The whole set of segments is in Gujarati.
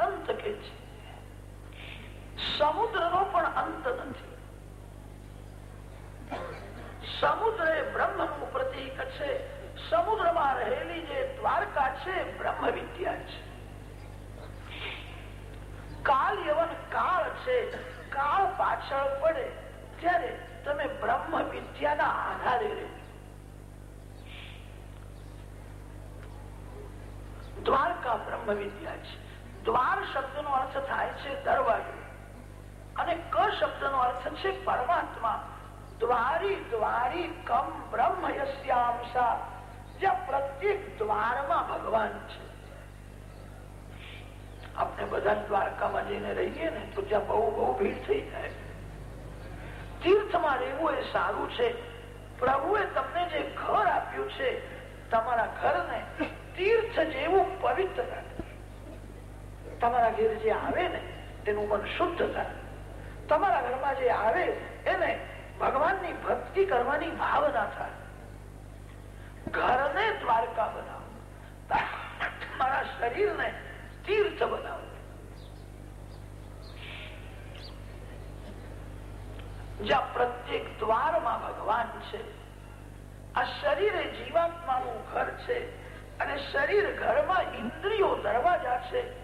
અનંત કે છે. સમુદ્રનો પણ અંત નથી. સમુદ્ર એ બ્રહ્મનું પ્રતીક છે. સમુદ્રમાં રહેલી જે દ્વારકા છે બ્રહ્મ વિદ્યા છે. કાલ યવન કાળ છે. કાળ પાછળ પડે ત્યારે તમે બ્રહ્મ વિદ્યાના આધારે રહેજો દ્વારકા બ્રહ્મ વિદ્યા છે. દ્વાર શબ્દ નો અર્થ થાય છે દરવાજો. અને ક શબ્દ નો અર્થ છે પરમાત્મા. દ્વારી દ્વારી કમ બ્રહ્મ પ્રત્યેક દ્વારમાં ભગવાન છે. આપણે બધા દ્વારકામાં જઈને રહીએ ને તો ત્યાં બહુ બહુ ભીડ થઈ જાય. તીર્થમાં રહેવું એ સારું છે. પ્રભુએ તમને જે ઘર આપ્યું છે, તમારા ઘરને તીર્થ જેવું પવિત્ર તમારા ઘેર જે આવે ને, તેનું મન શુદ્ધ થાય તમારા ઘરમાં જે આવે, એને ભગવાનની ભક્તિ કરવાની ભાવના થાય. ઘરને દ્વારકા બનાવો. મારા શરીરને તીર્થ બનાવો. જ્યાં પ્રત્યેક દ્વારમાં ભગવાન છે, આ શરીર એ જીવાત્માનું ઘર છે, અને શરીર ઘરમાં ઇન્દ્રિયો દરવાજા છે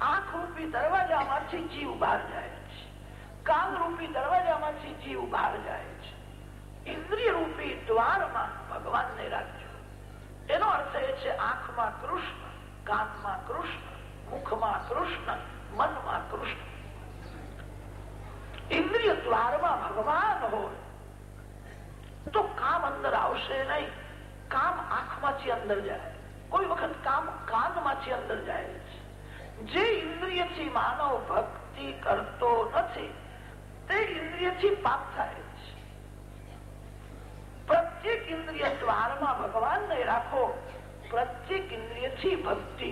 આંખ રૂપી દરવાજામાંથી જીવ બહાર જાય છે. કાન રૂપી દરવાજામાંથી જીવ બહાર જાય છે. ઇન્દ્રિય રૂપી દ્વારમાં ભગવાનને રાખજો. એનો અર્થ એ છે, આંખમાં કૃષ્ણ, કાનમાં કૃષ્ણ, મુખમાં કૃષ્ણ, મનમાં કૃષ્ણ. ઇન્દ્રિય દ્વારમાં ભગવાન હોય, તો કામ અંદર આવશે નહીં. કામ આંખમાંથી અંદર જાય. કોઈ વખત કામ ઇન્દ્રિયથી માનવ ભક્તિ કરતો નથી. તે ઇન્દ્રિયથી પાપ થાય છે પ્રત્યેક ઇન્દ્રિય દ્વારમાં ભગવાનને રાખો, પ્રત્યેક ઇન્દ્રિયથી ભક્તિ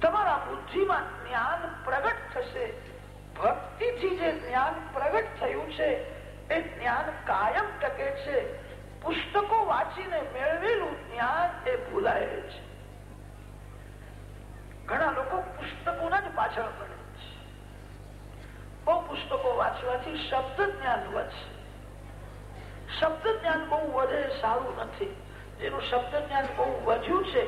તમારા બુદ્ધિમાં જ્ઞાન પ્રગટ થશે. ભક્તિથી જે જ્ઞાન પ્રગટ થયું છે, એ જ્ઞાન કાયમ ટકે છે. પુસ્તકો વાંચીને મેળવેલું જ્ઞાન એ ભૂલાય છે ઘણા લોકો પુસ્તકોના જ પાછળ પડે છે. બહુ પુસ્તકો વાંચવાથી શબ્દ જ્ઞાન વધશે. શબ્દ જ્ઞાન બહુ વધે સારું નથી. જેનું શબ્દ જ્ઞાન બહુ વધ્યું છે,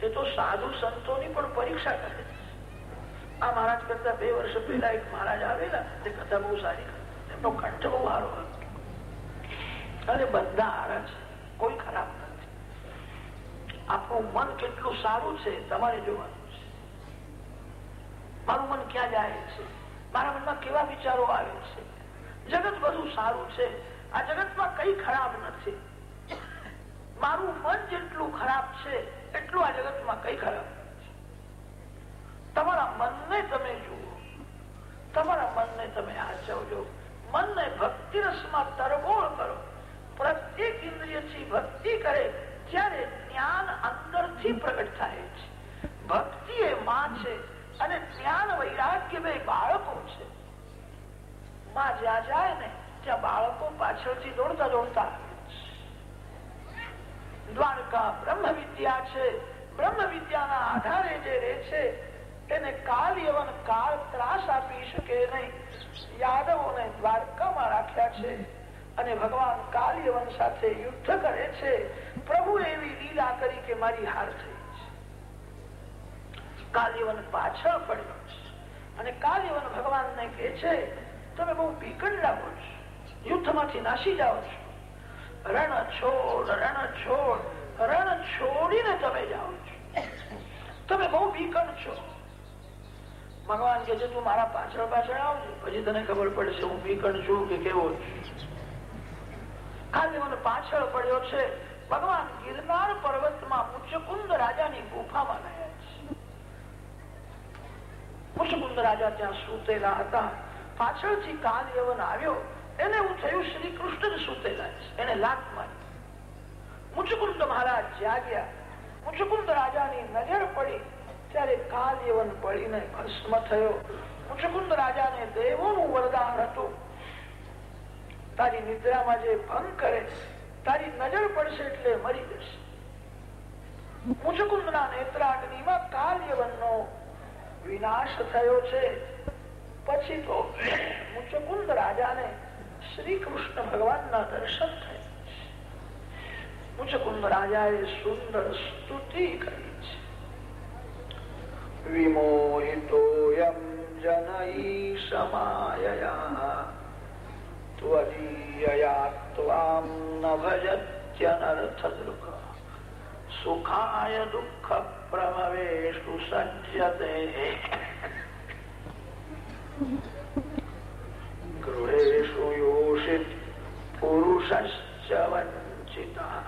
એ તો સાધુ સંતોની પણ પરીક્ષા કરે છે. આ મહારાજ કરતા બે વર્ષ પહેલા એક મહારાજ આવેલા, તે કથા બહુ સારી એમનો કંઠ બહુ સારો હતો અને બધા હારા છે. કોઈ ખરાબ નથી. આપણું મન કેટલું સારું છે, તમારે જોવાનું. મારું મન ક્યાં જાય છે? મારા મનમાં કેવા વિચારો આવે છે? જગત બધું સારું છે. આ જગતમાં કઈ ખરાબ નથી. મારું મન જેટલું ખરાબ છે, એટલું આ જગતમાં કઈ ખરાબ તમારા મનને તમે જુઓ. તમારા મનને તમે આચવજો મનને ભક્તિ રસમાં તરબોળ કરો. પ્રત્યેક ઇન્દ્રિયથી ભક્તિ કરે ત્યારે જ્ઞાન અંદરથી પ્રગટ થાય છે. ભક્તિ એ માં છે. જ્ઞાન વૈરાગ્ય બે બાળકો છે. માં જ્યાં જાય ને, ત્યાં બાળકો પાછળથી દોડતા દોડતા દ્વારકા બ્રહ્મ વિદ્યા છે. બ્રહ્મ વિદ્યાના આધારે જે રહે છે, એને કાલ યવન કાળ ત્રાસ આપી શકે નહીં. યાદવોને દ્વારકામાં રાખ્યા છે અને ભગવાન કાલ યવન સાથે યુદ્ધ કરે છે. પ્રભુ એવી લીલા કરી કે મારી હાર થઈ કાલ્યવન પાછળ પડ્યો છે. અને કાલ્યવન ભગવાનને કે છે, તમે બહુ પીકડ લાગો છો. યુદ્ધમાંથી નાસી જાઓ છો. રણ છોડ રણ છોડ, રણ છોડીને તમે જાઓ છો. તમે બહુ બીકણ છો. ભગવાન કે છે, તું મારા પાછળ પાછળ આવજો. પછી તને ખબર પડશે હું બીકણ છું કે કેવો છું. મને પાછળ પડ્યો છે. ભગવાન ગિરનાર પર્વતમાં ઉચ્ચકુંદ રાજાની ગુફામાં રહ્યા છે રાજા ત્યાં સૂતેલા હતા. પાછળથી કાલ યવન આવ્યો. એને એવું થયું શ્રી કૃષ્ણ સૂતેલા એને લાત મારી. મુચકુંદ મહારાજ જાગ્યા. મુચકુંદ રાજાની નજર પડી. ત્યારે કાલ યવન પડીને ભસ્મ થયો. મુચકુંદ રાજાને દેવોનું વરદાન હતું. તારી નિદ્રામાં જે ભંગ કરે તારી નજર પડશે એટલે મરી જશે. મુચકુંદના નેત્રાગ્નિમાં કાલ યવનનો વિનાશ થયો છે. પછી તો મુચકુંદ રાજાને શ્રી કૃષ્ણ ભગવાનના દર્શન થયા. મુચકુંદ રાજાએ સુંદર સ્તુતિ કરી છે. વિમોહિતોયમ ભજત્યનર્થ દુઃખ સુખાય દુઃખ પ્રભવેશુ સજ્જતે ગૃહેશુ યોષિત પુરુષશ્ચ વંચિતા.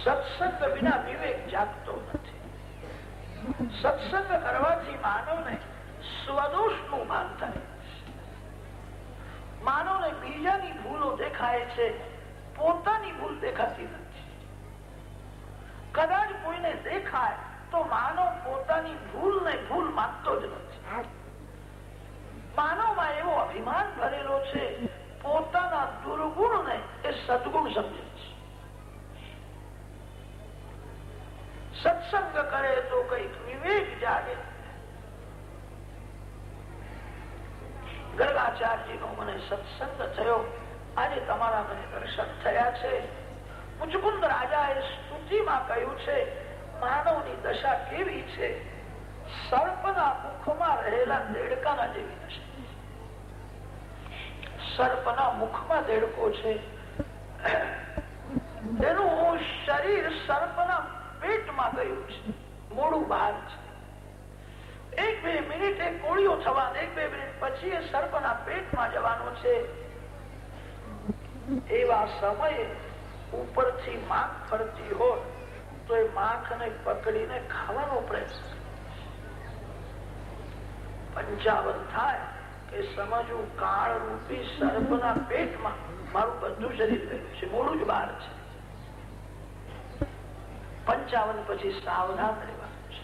સત્સંગ વિના વિવેક જાગતો નથી. સત્સંગ કરવાથી માનવને સ્વદોષનું ભાન થાય માનવને બીજાની ભૂલો દેખાય છે, પોતાની ભૂલ દેખાતી નથી. કદાચ કોઈને દેખાય, તો માનવ પોતાની ભૂલ ને ભૂલ માનતો જ નથી. માનવમાં એવો અભિમાન ભરેલો છે, પોતાના દુર્ગુણ ને એ સદગુણ સમજે છે. સત્સંગ કરે તો કંઈક વિવેક જાગે. ગર્ગાચાર્યજી નો મને સત્સંગ થયો. આજે તમારા મને દર્શન થયા છે. મુચકુંદ રાજાએ સ્તુતિમાં કહ્યું છે, માનવની દશા કેવી છે? સર્પના મુખમાં રહેલા દેડકાના જેવી દશા. સર્પના મુખમાં દેડકો છે. તેનું શરીર સર્પના પેટમાં ગયું છે. મોડું બહાર છે. એક બે મિનિટ એ કોળીઓ થવા એક બે મિનિટ પછી એ સર્પના પેટમાં જવાનો છે. એવા સમયે ઉપરથી માખ ફરતી હોય, તો એ માખને પકડીને ખાવાનો પ્રયત્ન પંચાવન થાય કે સમજવું કાળ રૂપી સર્પના પેટમાં મારું બધું શરીર ગયું છે. મોડું જ બહાર છે. પંચાવન પછી સાવધાન રહેવાનું છે.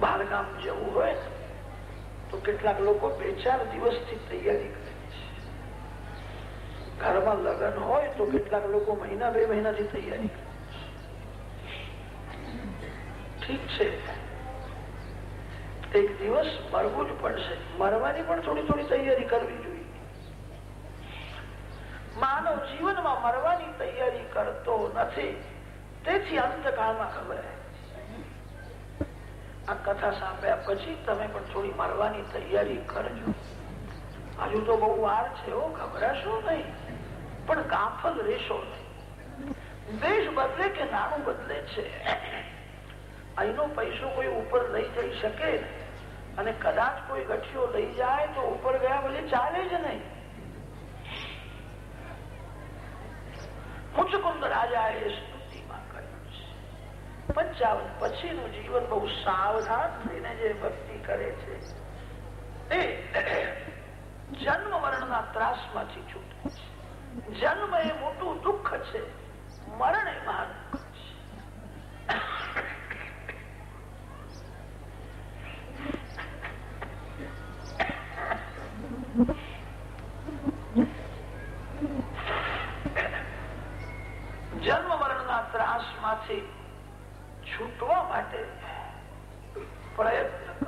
બહારગામ જવું કેટલાક લોકો બે ચાર દિવસથી તૈયારી કરે છે. ઘરમાં લગ્ન હોય તો કેટલાક લોકો મહિના બે મહિનાથી તૈયારી કરે ઠીક છે. એક દિવસ મરવું જ પડશે. મરવાની પણ થોડી થોડી તૈયારી કરવી જોઈએ. માનવ જીવનમાં મરવાની તૈયારી કરતો નથી. તેથી અંતકાળમાં ખબર આ કથા સાંભળ્યા પછી તમે પણ થોડી મરવાની તૈયારી કરજો. હજુ તો બહુ વાર છે એવો ગભરાશો નહીં. પણ કાફલ રહેશો નહીં. દેશ બદલે કે નાણું બદલે છે? અહીંનો પૈસો કોઈ ઉપર લઈ જઈ શકે? અને કદાચ કોઈ ગઠિયો લઈ જાય તો ઉપર ગયા પછી ચાલે જ નહીં. મુચકુંદ રાજા છે પંચાવન. પછીનું જીવન બહુ સાવધાન થઈને જે ભક્તિ કરે છે એ જન્મ મરણના ત્રાસમાંથી છૂટે છે. જન્મ એ મોટું દુઃખ છે. મરણ એ મહાન છૂટવા માટે પ્રયત્ન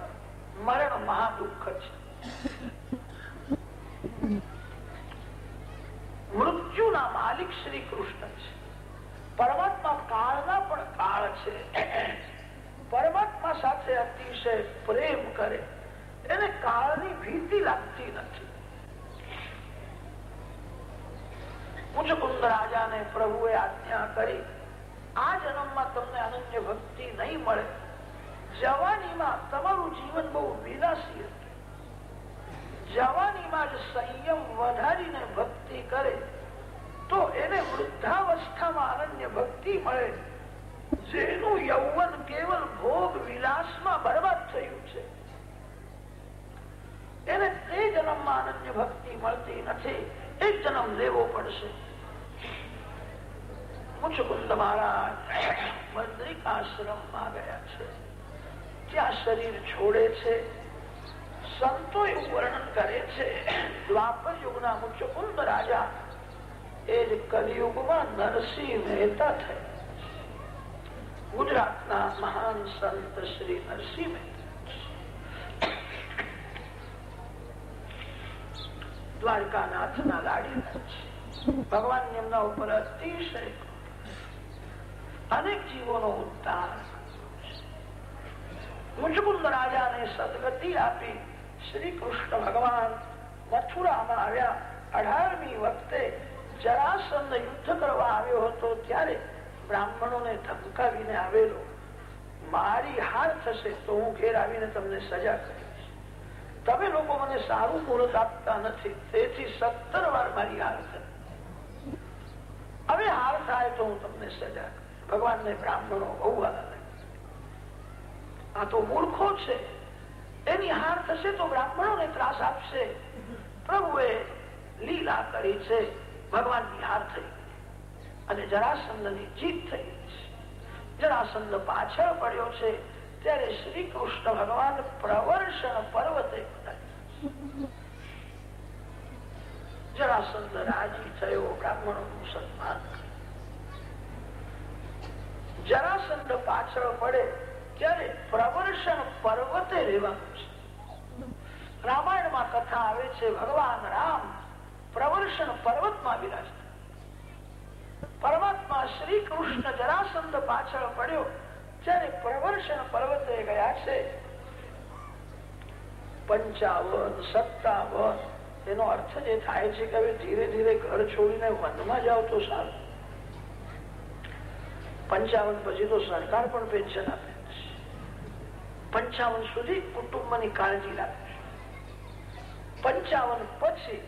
મરણ મહાદુઃખ છે. મૃત્યુના માલિક શ્રી કૃષ્ણ છે. પરમાત્મા કાળના પણ કાળ છે. પરમાત્મા સાથે અતિશય પ્રેમ કરે. એને કાળની ભીતિ લાગતી નથી. મુચકુંદ રાજાને પ્રભુએ આજ્ઞા કરી જન્મમાં તમને અનન્ય ભક્તિ નહીં મળે. જવાનીમાં તમારું જીવન બહુ વિલાસી જવાનીમાં જ સંયમ વધારીને ભક્તિ કરે, તો એને વૃદ્ધાવસ્થામાં અનન્ય ભક્તિ મળે. જેનું યૌવન કેવલ ભોગ વિલાસમાં બરબાદ થયું છે. એને તે જન્મમાં અનન્ય ભક્તિ મળતી નથી, એક જન્મ લેવો પડશે. મુચકુંદ મહારાજ બદ્રિકાશ્રમમાં ગયા છે ત્યાં શરીર છોડે છે સંતો એવું વર્ણન કરે છે દ્વાપર યુગના મુચકુંદ રાજા એ જ કલિયુગમાં નરસિંહ મહેતા થયા ગુજરાતના મહાન સંત શ્રી નરસિંહ દ્વારકાનાથના ના છે ભગવાન એમના ઉપર અતિશય અનેક જીવોનો ઉદ્ધાર મુચકુંદ રાજાને સદગતિ આપી શ્રી કૃષ્ણ ભગવાન મથુરામાં આવ્યા અઢારમી વખતે જરાસંદ યુદ્ધ કરવા આવ્યો હતો ત્યારે બ્રાહ્મણોને ધમકાવીને આવેલો મારી હાર થશે તો હું ઘેર આવીને તમને સજા કરીશ તમે લોકો મને સારું મુહૂર્ત આપતા નથી તેથી સત્તર વાર મારી હાર થઈ હવે હાર થાય તો હું તમને સજા ભગવાન ને બ્રાહ્મણો બહુ આ તો મૂર્ખો છે. એની હાર થશે તો બ્રાહ્મણોને ત્રાસ આપશે. પ્રભુએ લીલા કરી છે. ભગવાનની હાર થઈ અને જરાસંદની જીત થઈ જરાસંદ પાછળ પડ્યો છે. ત્યારે શ્રી કૃષ્ણ ભગવાન પ્રવર્ષણ પર્વતે જરાસંદ રાજી થયો. બ્રાહ્મણો નું સન્માન જરાસંદ પાછળ પડે, ત્યારે પ્રવર્ષણ પર્વતે રહેવાનું છે. રામાયણમાં કથા આવે છે, ભગવાન રામ પ્રવર્ષણ પર્વતમાં વિરાજતા. પરમાત્મા શ્રી કૃષ્ણ જરાસંદ પાછળ પડ્યો, ત્યારે પ્રવર્ષણ પર્વતે ગયા છે. પંચાવન, સત્તાવન, એનો અર્થ જે થાય છે કે હવે ધીરે ધીરે ઘર છોડીને વનમાં જાવ તો સારું. પંચાવન પછી તો સરકાર પણ પેન્શન આપે પંચાવન સુધી કુટુંબની કાળજી રાખે પંચાવન પછી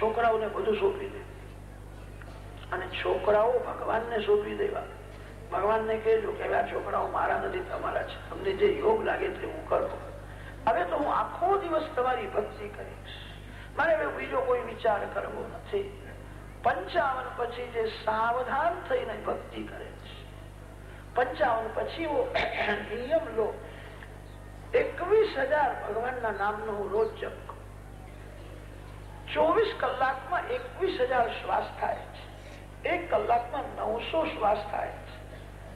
છોકરાઓને બધું સોંપી દે. અને છોકરાઓ ભગવાનને સોંપી દેવા. ભગવાનને કહેજો કે આ છોકરાઓ મારા નથી, તમારા છે. તમને જે યોગ લાગે તે હું કરો. હવે તો હું આખો દિવસ તમારી ભક્તિ કરીશ. મારે બીજો કોઈ વિચાર કરવો નથી. પંચાવન પછી જે સાવધાન થઈને ભક્તિ કરે છે. પંચાવન પછી નિયમ લો, એકવીસ હજાર ભગવાનના નામનો રોજ જપ ચોવીસ કલાકમાં એકવીસ હજાર શ્વાસ થાય છે. એક કલાકમાં નવસો શ્વાસ થાય છે.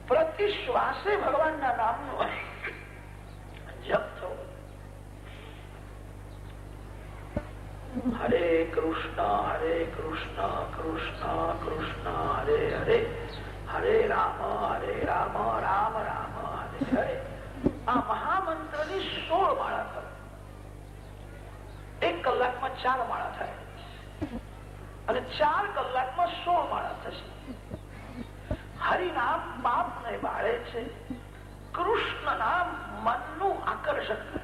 પ્રતિ શ્વાસે ભગવાનના નામનો જપ થવો હરે કૃષ્ણ હરે કૃષ્ણ કૃષ્ણ કૃષ્ણ હરે હરે હરે રામ હરે રામ રામ રામ હરે હરે આ મહામંત્રની સોળ માળા કરો એક કલાકમાં ચાર માળા થાય અને ચાર કલાકમાં સોળ માળા થશે હરિનામ પાપ ને બાળે છે કૃષ્ણ નામ મનનું આકર્ષણ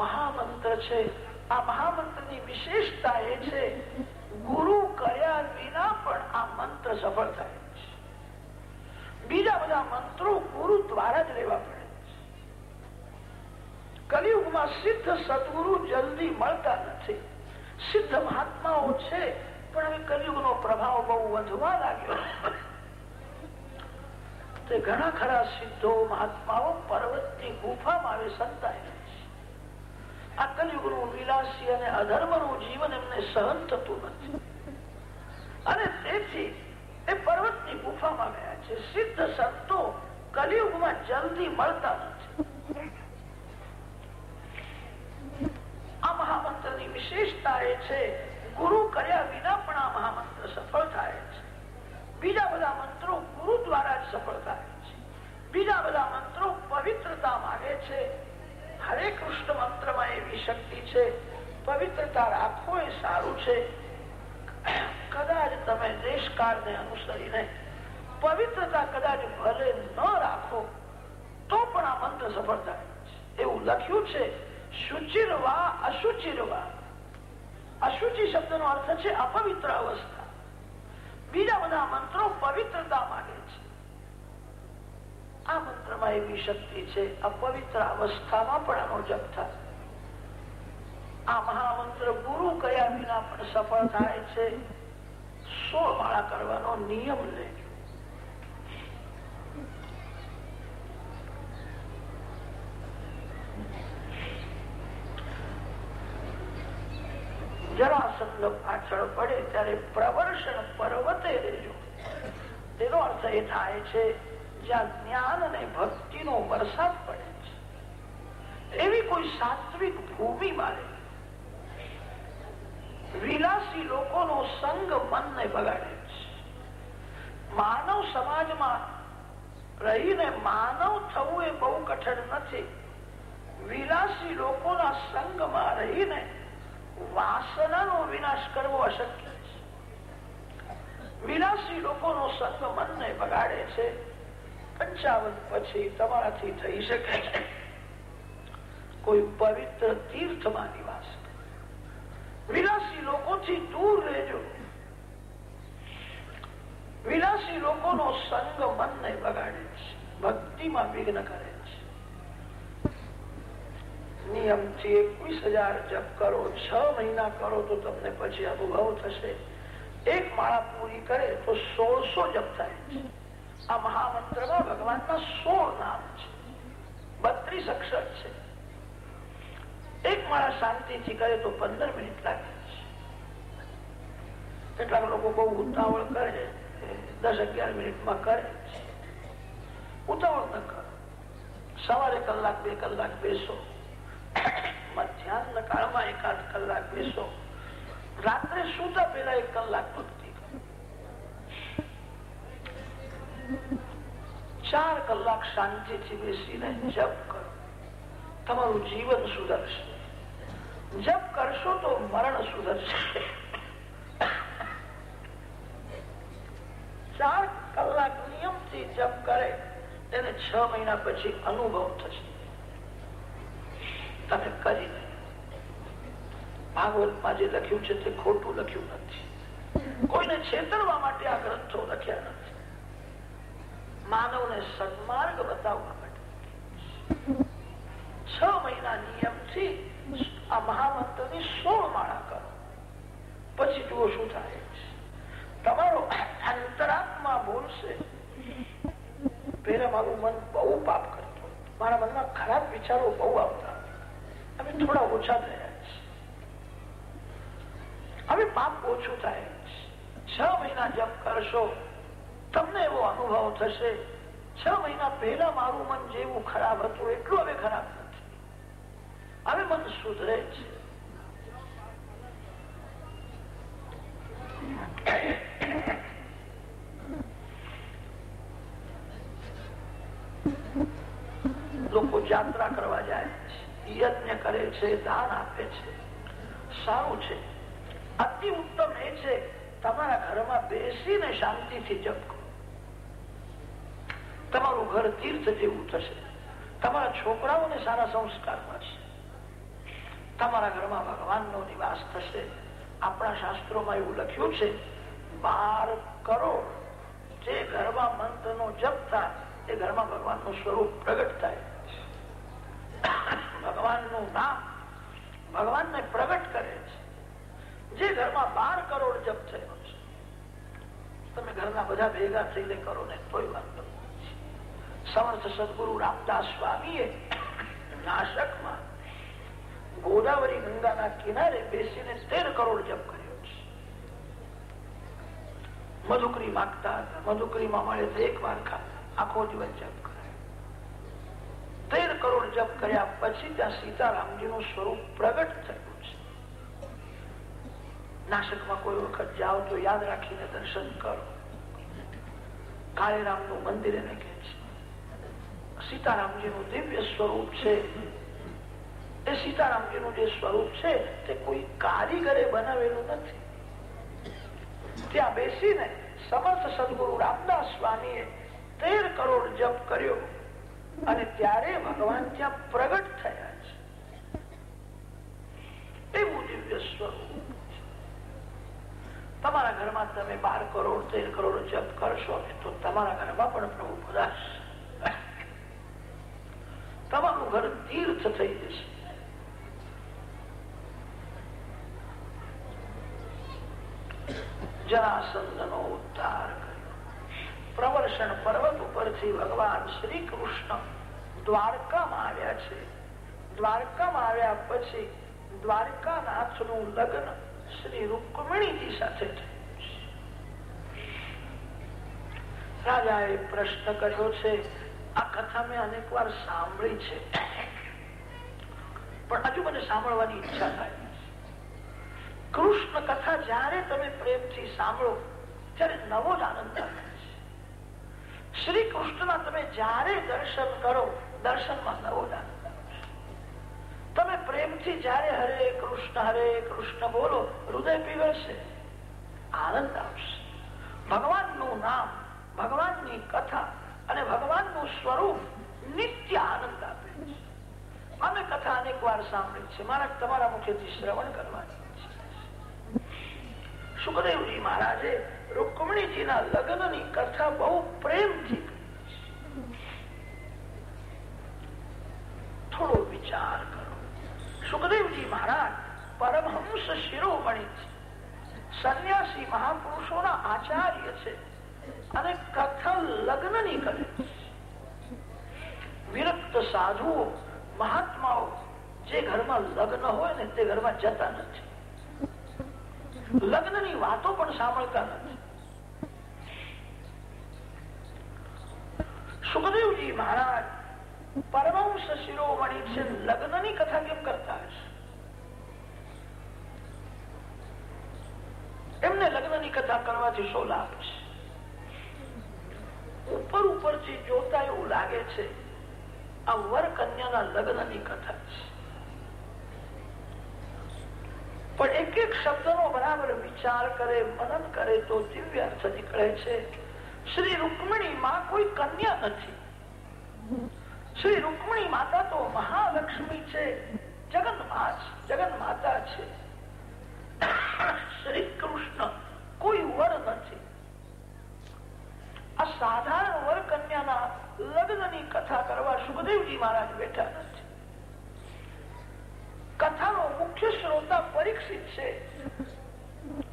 મહામંત્ર છે. આ મહામંત્રની વિશેષતા એ છે, ગુરુ કર્યા વિના પણ આ મંત્ર સફળ થાય છે. બીજા બધા મંત્રો ગુરુ દ્વારા જ લેવા પડે કલિયુગમાં સિદ્ધ સદગુરુ જલ્દી મળતા નથી. સિદ્ધ મહાત્માઓ છે, પણ હવે કલયુગ નો પ્રભાવ બહુ વધવા લાગ્યો. તે ઘણા ખરા સિદ્ધો મહાત્માઓ પર્વતની ગુફામાં આવે સંતાય આ કલયુગનું વિલાસી અને અધર્મનું જીવન એમને સહન થતું નથી. અને તેથી એ પર્વતની ગુફામાં ગયા છે. સિદ્ધ સંતો કલિયુગમાં જલ્દી મળતા નથી. આ મહામંત્રની વિશેષતા એ છે, ગુરુ કર્યા વિના પણ આ મહામંત્ર સફળ થાય છે. બીજા બધા મંત્રો ગુરુ દ્વારા જ સફળ થાય છે. બીજા બધા મંત્રો પવિત્રતા માગે છે. હરે કૃષ્ણ એવી શક્તિ છે? પવિત્રતા રાખવો એ સારું છે. કદાચ તમે દેશકાળ ને અનુસરીને પવિત્રતા કદાચ ભલે ન રાખો, તો પણ આ મંત્ર સફળ થાય. એવું લખ્યું છે, શુચિરવા અશુચિરવા. અશુચિ શબ્દ નો અર્થ છે અપવિત્ર અવસ્થા. બીજા બધા મંત્રો પવિત્રતા માટે છે. આ મંત્રમાં એવી શક્તિ છે, અપવિત્ર અવસ્થામાં પણ આનો જપ થાય. આ મહામંત્ર ગુરુ કયા વિના પણ સફળ થાય છે. સોળ માળા કરવાનો નિયમ લેજો જરાસંગ પાછળ પડે ત્યારે પ્રવર્ષણ પર્વતે રહેજો. તેનો અર્થ એ થાય છે, જ્યાં જ્ઞાન અને ભક્તિનો વરસાદ પડે છે. એવી કોઈ સાત્વિક ભૂમિ મારે વિલાસી લોકોનો સંગ મનને બગાડે છે. માનવ સમાજમાં રહીને માનવ થવું એ બહુ કઠણ નથી. વિલાસી લોકોના સંગમાં રહીને વાસનાનો વિનાશ કરવો અશક્ય છે. વિલાસી લોકોનો સંગ મનને બગાડે છે. પંચાવન પછી તમારાથી થઈ શકે છે. કોઈ પવિત્ર તીર્થમાં નિવાસ વિલાસી લોકોથી દૂર રહેજો. વિલાસી લોકોનો સંગ મનને બગાડે છે. ભક્તિમાં વિઘ્ન કરે છે. નિયમથી એકવીસ હજાર જપ કરો, છ મહિના કરો તો તમને પછી અનુભવ થશે. એક માળા પૂરી કરે તો સોળસો જપ થાય છે. આ મહામંત્રમાં ભગવાનના સોળ નામ છે. બત્રીસ અક્ષર છે. એક માણસ શાંતિથી કરે તો પંદર મિનિટ લાગે કેટલાક લોકો બહુ ઉતાવળ કરે દસ અગિયાર મિનિટમાં કરે ઉતાવળ ન કરો. સવારે કલાક, બે કલાક બેસો. મધ્યાહન કાળમાં એકાદ કલાક બેસો. રાત્રે સુતા પેલા એક કલાક ભક્તિ કરો. ચાર કલાક શાંતિથી બેસીને જપ કરો. તમારું જીવન સુધરશે. જપ કરશો તો મરણ સુધરશે. ચાર કલાક નિયમથી જપ કરે, તેને છ મહિના પછી અનુભવ થશે. તમે કરી ભાગવતમાં જે લખ્યું છે તે ખોટું લખ્યું નથી. કોઈને છેતરવા માટે આ ગ્રંથો લખ્યા નથી. માનવને સન્માર્ગ બતાવવા માટે. છ મહિના નિયમથી આ મહામંત્રની સોળ માળા કરો. પછી જુઓ શું થાય તમારો અંતરાત્મા બોલશે. પેલા મારું મન બહુ પાપ કરતું મારા મનમાં ખરાબ વિચારો બહુ આવતા હવે થોડા ઓછા થયા છે. હવે પાપ ઓછું થાય છ મહિના જપ કરશો, તમને એવો અનુભવ થશે. છ મહિના પહેલા મારું મન જેવું ખરાબ હતું, એટલું હવે ખરાબ નથી. હવે મન સુધરે છે લોકો યાત્રા કરવા જાય છે યજ્ઞ કરે છે દાન આપે છે સારું છે અતિ ઉત્તમ એ છે તમારા ઘરમાં બેસીને શાંતિથી જપ તમારું ઘર તીર્થ જેવું થશે તમારા છોકરાઓને સારા સંસ્કાર મળશે તમારા ઘરમાં ભગવાનનો નિવાસ થશે. આપણા શાસ્ત્રોમાં એવું લખ્યું છે, બાર કરો. જે ઘરમાં મંત્રનો જપ થાય ઘરમાં ભગવાનનું સ્વરૂપ પ્રગટ થાય. ભગવાનનું નામ ભગવાનને પ્રગટ કરે છે. જે ઘરમાં બાર કરોડ જપ થયો છે. તમે ઘરના બધા ભેગા થઈને કરો ને કોઈ વાંધો સમર્થ સદગુરુ રામદાસ સ્વામીએ નાશકમાં ગોદાવરી ગંગાના કિનારે બેસીને તેર કરોડ જપ કર્યો છે. મધુકરી માગતા મધુકરીમાં મળે તો એક વાર આખો દિવસ જપ તેર કરોડ જપ કર્યા પછી ત્યાં સીતારામજી નું સ્વરૂપ પ્રગટ થયું છે. નાશકમાં કોઈ વખત જાઓ તો યાદ રાખીને દર્શન કરો. કાળીરામનું મંદિર એને કહે છે. સીતારામજી નું દિવ્ય સ્વરૂપ છે. એ સીતારામજી નું જે સ્વરૂપ છે, તે કોઈ કારીગરે બનાવેલું નથી. ત્યાં બેસીને સમર્થ સદગુરુ રામદાસ સ્વામીએ તેર કરોડ જપ કર્યો અને ત્યારે ભગવાન ત્યાં પ્રગટ થયા છે. એવું દિવ્ય સ્વરૂપ તમારા ઘરમાં તમે બાર કરોડ, તેર કરોડ જપ કરશો તો તમારા ઘરમાં પણ પ્રભુ પધારશે. તમારું ઘર તીર્થ થઈ જશે. જરાસંદનો ઉદ્ધાર કર્યો. પ્રવર્ષણ પર્વત ઉપરથી ભગવાન શ્રી કૃષ્ણ દ્વારકામાં આવ્યા છે. દ્વારકામાં આવ્યા પછી દ્વારકાનાથનું લગ્ન શ્રી રૂકમણીજી સાથે રાજાએ પ્રશ્ન કર્યો છે, આ કથા મેં અનેક સાંભળી છે. પણ હજુ મને સાંભળવાની ઈચ્છા થાય. કૃષ્ણ કથા જયારે તમે પ્રેમથી સાંભળો, ત્યારે નવો જ આનંદ શ્રી કૃષ્ણના તમે જયારે દર્શન કરો, દર્શનમાં નવો જ આનંદ તમે પ્રેમથી જયારે હરે કૃષ્ણ હરે કૃષ્ણ બોલો, હૃદય પીવડશે આનંદ આવશે. ભગવાનનું નામ, ભગવાનની કથા અને ભગવાનનું સ્વરૂપ નિત્ય આનંદ આપે છે. અમે કથા અનેક વાર સાંભળી છે. મારા તમારા મુખેથી શ્રવણ કરવાની. સુખદેવજી મહારાજે રૂકમણીજીના લગ્નની કથા બહુ પ્રેમથી થોડો વિચાર કરો. સુખદેવજી મહારાજ પરમહંસ શિરોમણી છે. સંન્યાસી મહાપુરુષોના આચાર્ય છે અને કથા લગ્નની કરે વિરક્ત સાધુઓ, મહાત્માઓ જે ઘરમાં લગ્ન હોય ને તે ઘરમાં જતા નથી. લગ્નની વાતો પણ સાંભળતા નથી. સુખદેવજી મહારાજ, પરમહંસ શિરોમણી છે, લગ્નની કથા કેમ કરતા હશે? એમને લગ્નની કથા કરવાથી શું લાભ છે? ઉપર ઉપરથી જોતા એવું લાગે છે, આ વર કન્યાના લગ્નની કથા છે. પણ એક એક શબ્દનો બરાબર વિચાર કરે મનન કરે તો દિવ્ય અર્થ નીકળે છે. શ્રી રૂકમણી માં કોઈ કન્યા નથી. શ્રી રૂકમણી માતા તો મહાલક્ષ્મી છે. જગન જગન માતા છે. શ્રી કૃષ્ણ કોઈ વર નથી. આ સાધારણ વર કન્યાના લગ્નની કથા કરવા સુખદેવજી મહારાજ બેઠા નથી કથાનો મુખ્ય શ્રોતા પરીક્ષિત છે.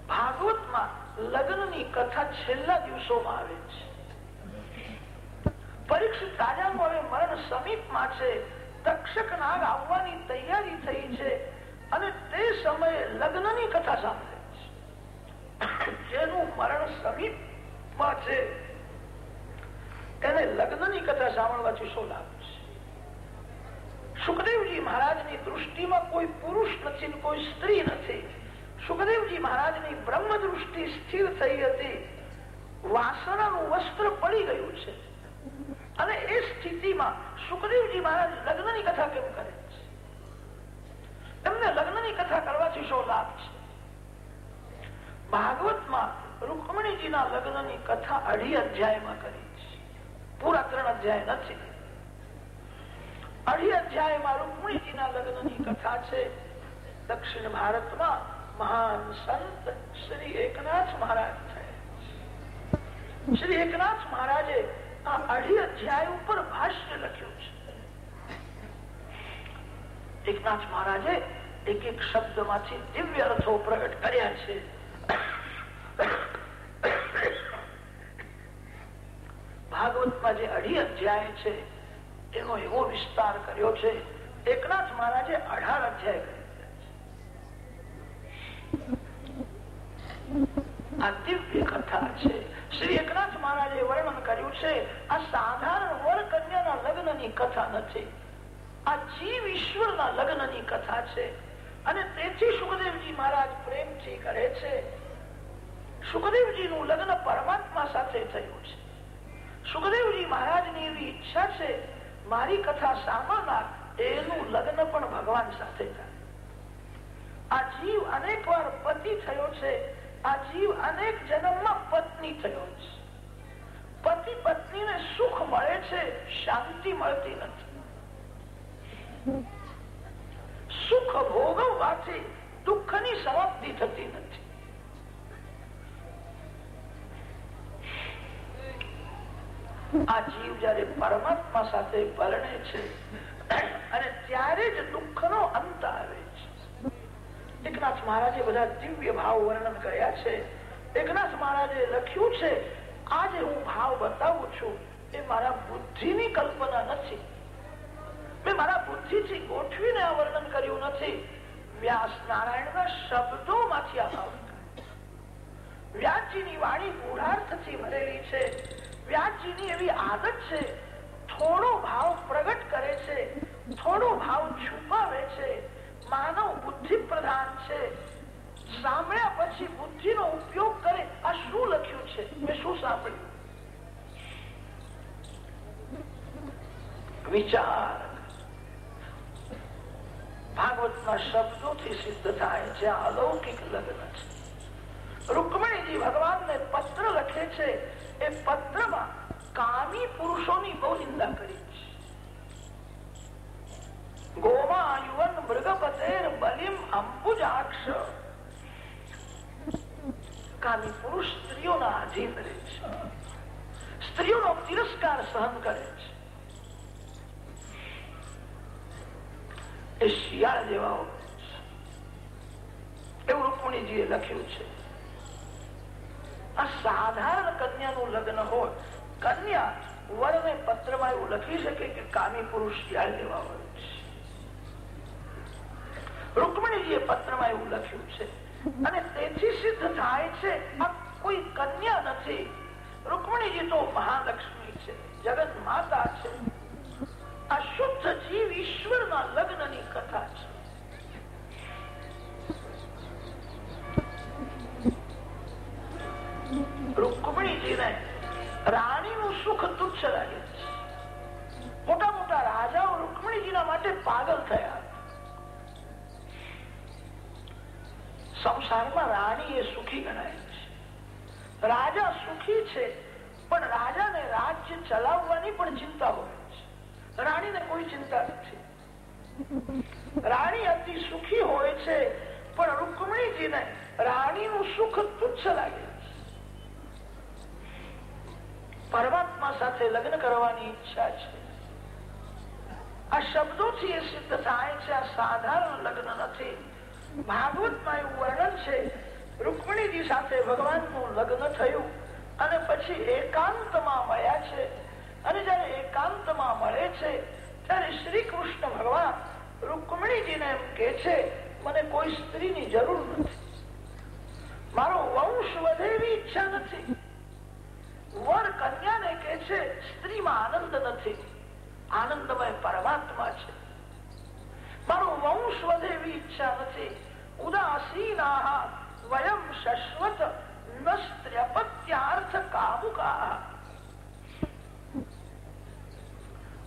ભાગવતમાં લગ્નની કથા છેલ્લા દિવસોમાં આવે છે. પરીક્ષિત રાજાનું હવે મરણ સમીપમાં છે. તક્ષક નાગ આવવાની તૈયારી થઈ છે અને તે સમયે લગ્નની કથા સાંભળે છે. જેનું મરણ સમીપમાં છે. એને લગ્નની કથા સાંભળવાથી શું લાભ છે? સુખદેવજી મહારાજની દૃષ્ટિમાં કોઈ પુરુષ નથી કોઈ સ્ત્રી નથી. સુખદેવજી મહારાજની બ્રહ્મ દૃષ્ટિ સ્થિર થઈ હતી. વાસણાનું વસ્ત્ર પડી ગયું છે. અને એ સ્થિતિમાં સુખદેવજી મહારાજ લગ્નની કથા કેમ કરે છે? એમને લગ્નની કથા કરવાથી શું લાભ છે? ભાગવતમાં રૂકમણીજીના લગ્નની કથા અઢી અધ્યાયમાં કરી છે. પૂરા ત્રણ અધ્યાય નથી. દક્ષિણ ભારતમાં મહાન સંત શ્રી એકનાથ મહારાજ શ્રી એકનાથ મહારાજે આ અઢી અધ્યાય ઉપર ભાષ્ય લખ્યું છે. એકનાથ મહારાજે એક એક શબ્દમાંથી દિવ્ય અર્થો પ્રગટ કર્યા છે. ભાગવતમાં જે અઢી અધ્યાય છે એનો એવો વિસ્તાર કર્યો છે, એકનાથ મહારાજે અઢાર અધ્યાય દિવ્ય કથા સાધારણ વર નથી. આ જીવ ઈશ્વરના લગ્નની કથા છે. અને તેથી સુખદેવજી મહારાજ પ્રેમથી કરે છે. સુખદેવજી નું લગ્ન પરમાત્મા સાથે થયું છે. સુખદેવજી મહારાજની એવી ઈચ્છા છે મારી કથા સાંભળનાર એનું લગ્ન પણ ભગવાન સાથે થાય. આ જીવ અનેક વાર પતિ થયો છે. આ જીવ અનેક જન્મમાં પત્ની થયો છે. પતિ પત્નીને સુખ મળે છે, શાંતિ મળતી નથી. સુખ ભોગવવાથી દુઃખની સમાપ્તિ થતી આ જીવ જયારે પરમાત્મા સાથે પરણે છે, અને ત્યારે જ દુઃખ નો અંત આવે છે. એકનાથ મહારાજે બધા દિવ્ય ભાવ વર્ણન કર્યા છે. એકનાથ મહારાજે લખ્યું છે, આજે હું ભાવ બતાવું છું, એ મારા બુદ્ધિની કલ્પના નથી. મેં મારા બુદ્ધિથી ગોઠવીને આ વર્ણન કર્યું નથી. વ્યાસ નારાયણના શબ્દોમાંથી આ ભાવ વ્યાસજીની વાણી ગુણાર્થથી ભરેલી છે. વ્યાસજીની એવી આદત છે, થોડો ભાવ પ્રગટ કરે છે, થોડો ભાવ છુપાવે છે, માનવ બુદ્ધિ પ્રધાન છે. સાંભળ્યા પછી બુદ્ધિનો ઉપયોગ કરે, આ શું લખ્યું છે? મેં શું સાંભળ્યું? વિચાર. ભાગવતના શબ્દોથી સિદ્ધ થાય છે અલૌકિક લગ્ન છે. રૂકમણીજી ભગવાનને પત્ર લખે છે એ પત્રમાં કામી પુરુષોની બહુ નિંદા કરી છે. ગોમા યુવન મૃગપતેર બલિમ અંબુજાક્ષ કામી પુરુષ સ્ત્રીઓના આધીન રહે છે. સ્ત્રીઓનો તિરસ્કાર સહન કરે છે. એ શિયાળ જેવા એવું રૂપુણીજીએ લખ્યું છે. આ સાધારણ કન્યાનું લગ્ન હોય, કન્યા વરને પત્રમાં એવું લખી શકે કે કામી પુરુષ શિયાળ લેવા હોય છે. રૂકમણીજીએ પત્રમાં એવું લખ્યું છે. અને તેથી સિદ્ધ થાય છે, આ કોઈ કન્યા નથી. રૂકમણીજી તો મહાલક્ષ્મી છે જગત માતા છે. આ શુદ્ધ જીવ ઈશ્વરના લગ્નની કથા છે. રૂકમણીજીને રાણીનું સુખ તુચ્છ લાગે મોટા મોટા રાજાઓ રૂકમણીજીના માટે પાગલ થયા. સંસારમાં રાણી એ સુખી ગણાય છે. રાજા સુખી છે, પણ રાજાને રાજ્ય ચલાવવાની પણ ચિંતા હોય છે. રાણીને કોઈ ચિંતા નથી. રાણી અતિ સુખી હોય છે, પણ રૂકમણીજીને રાણીનું સુખ તુચ્છ લાગે છે પરમાત્મા સાથે લગ્ન કરવાની ઈચ્છા છે. આ શબ્દોથી એ સિદ્ધ થાય છે, આ સાધારણ લગ્ન નથી. ભાગવતમાં એવું વર્ણન છે, રૂકમણીજી સાથે ભગવાનનું લગ્ન થયું અને પછી એકાંતમાં મળ્યા છે. અને જયારે એકાંતમાં મળે છે, ત્યારે શ્રી કૃષ્ણ ભગવાન રૂકમણીજીને એમ કે છે, મને કોઈ સ્ત્રીની જરૂર નથી. મારો વંશ વધે એવી ઈચ્છા નથી. વર કન્યાને કે છે, સ્ત્રીમાં આનંદ નથી. આનંદમય પરમાત્મા છે. મારો વંશ વધે એવી ઈચ્છા નથી. ઉદાસીના વયમ શશ્વત, નસ્ત્ર્યપત્યાર્થ કામુકા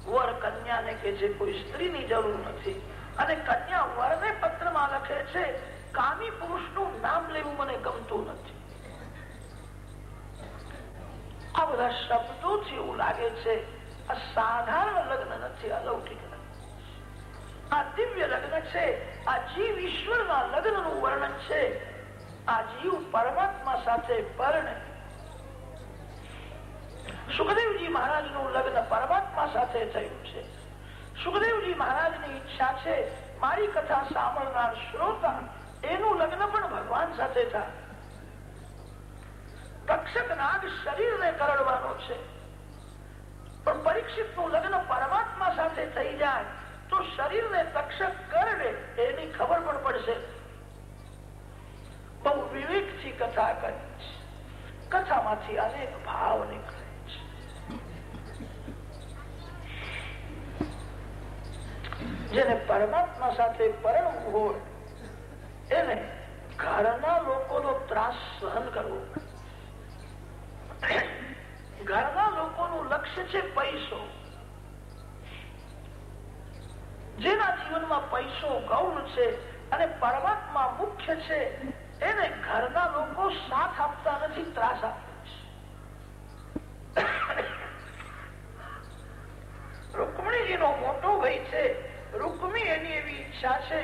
વર કન્યાને કે છે, કોઈ સ્ત્રીની જરૂર નથી. અને કન્યા વરને પત્રમાં લખે છે, કામી પુરુષનું નામ લેવું મને ગમતું નથી. આ બધા શબ્દોથી એવું લાગે છે, આ સાધારણ લગ્ન નથી અલૌકિક આ દિવ્ય લગ્ન છે, આ જીવ ઈશ્વરના લગ્નનું વર્ણન છે. આ જીવ પરમાત્મા સાથે સુખદેવજી મહારાજનું લગ્ન પરમાત્મા સાથે થયું છે. સુખદેવજી મહારાજની ઈચ્છા છે, મારી કથા સાંભળનાર શ્રોતા એનું લગ્ન પણ ભગવાન સાથે થાય. તક્ષક નાગ શરીર ને કરડવાનો છે. પણ પરીક્ષિતનું લગ્ન પરમાત્મા સાથે થઈ જાય તો શરીર ને તક્ષક કરડે એની ખબર પણ પડશે. બહુ વિવેકથી કથા કરી છે. કથામાંથી અનેક ભાવ નીકળે છે. જેને પરમાત્મા સાથે પરણવું હોય, એને ઘરના લોકોનો ત્રાસ સહન કરવો ઘરના લોકોનું લક્ષ્ય છે પૈસો. જેના જીવનમાં પૈસો ગૌણ છે અને પરમાત્મા મુખ્ય છે, એને ઘરના લોકો સાથ આપતા નથી, ત્રાસ આપે છે. રૂકમણીજીનો મોટો ભાઈ છે રૂકમી એની એવી ઈચ્છા છે,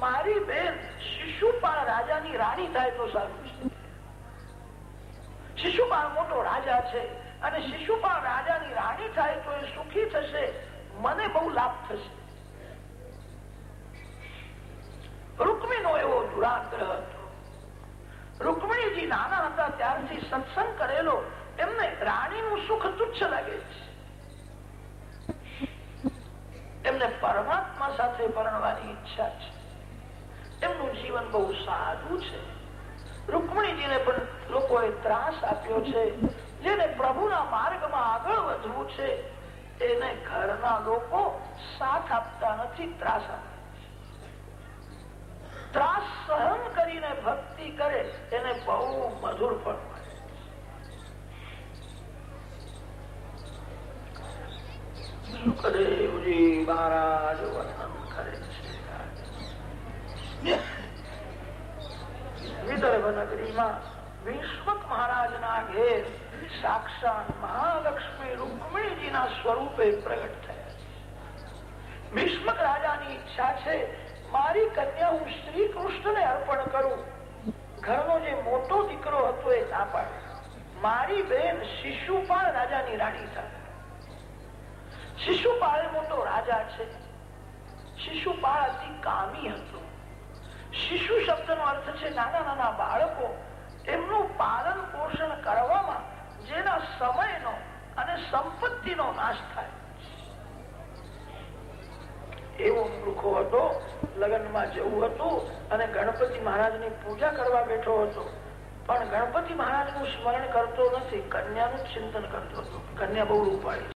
મારી બેન શિશુપાળ રાજાની રાણી થાય તો સારું છે. શિશુપાળ મોટો રાજા છે અને શિશુપાલ રાજાની રાણી થાય તો એ સુખી થશે, મને બહુ લાભ થશે. રૂકમી નો એવો દુરાગ્રહ હતો. રૂકમણીજી નાના હતા ત્યારથી સત્સંગ કરેલો એમને રાણીનું સુખ તુચ્છ લાગે છે. એમને પરમાત્મા સાથે પરણવાની ઈચ્છા છે. એમનું જીવન બહુ સાદું છે. રૂકમણીજીને પણ લોકોએ ત્રાસ આપ્યો છે. જેને પ્રભુના માર્ગમાં આગળ વધવું છે એને ઘરના લોકો સાથ આપતા નથી, ત્રાસ ત્રાસ સહન કરીને ભક્તિ કરે, એને બહુ મધુર પણ મળે. મહારાજ મહારાજ વર્ણન કરે છે વિદર્ભ નગરીમાં ભીષ્મક મહારાજના ઘેર સાક્ષાત મહાલક્ષ્મી રૂકમણીજીના સ્વરૂપે પ્રગટ થયા ભીષ્મક રાજાની ઈચ્છા છે, મારી કન્યા હું શ્રી કૃષ્ણને અર્પણ કરું. ઘરનો જે મોટો દીકરો હતો એ ના પાડે મારી બેન શિશુપાળ રાજાની રાણી થાય શિશુપાળ મોટો રાજા છે. શિશુપાળ અતિ કામી હતો. શિશુ શબ્દનો અર્થ છે નાના નાના બાળકો, એમનું પાલન પોષણ કરવામાં જેના સમયનો અને સંપત્તિનો નાશ થાય. એવો મૂર્ખો હતો, લગ્નમાં જવું હતું અને ગણપતિ મહારાજની પૂજા કરવા બેઠો હતો. પણ ગણપતિ મહારાજનું સ્મરણ કરતો નથી, કન્યાનું ચિંતન કરતો હતો. કન્યા બહુ રૂપાળી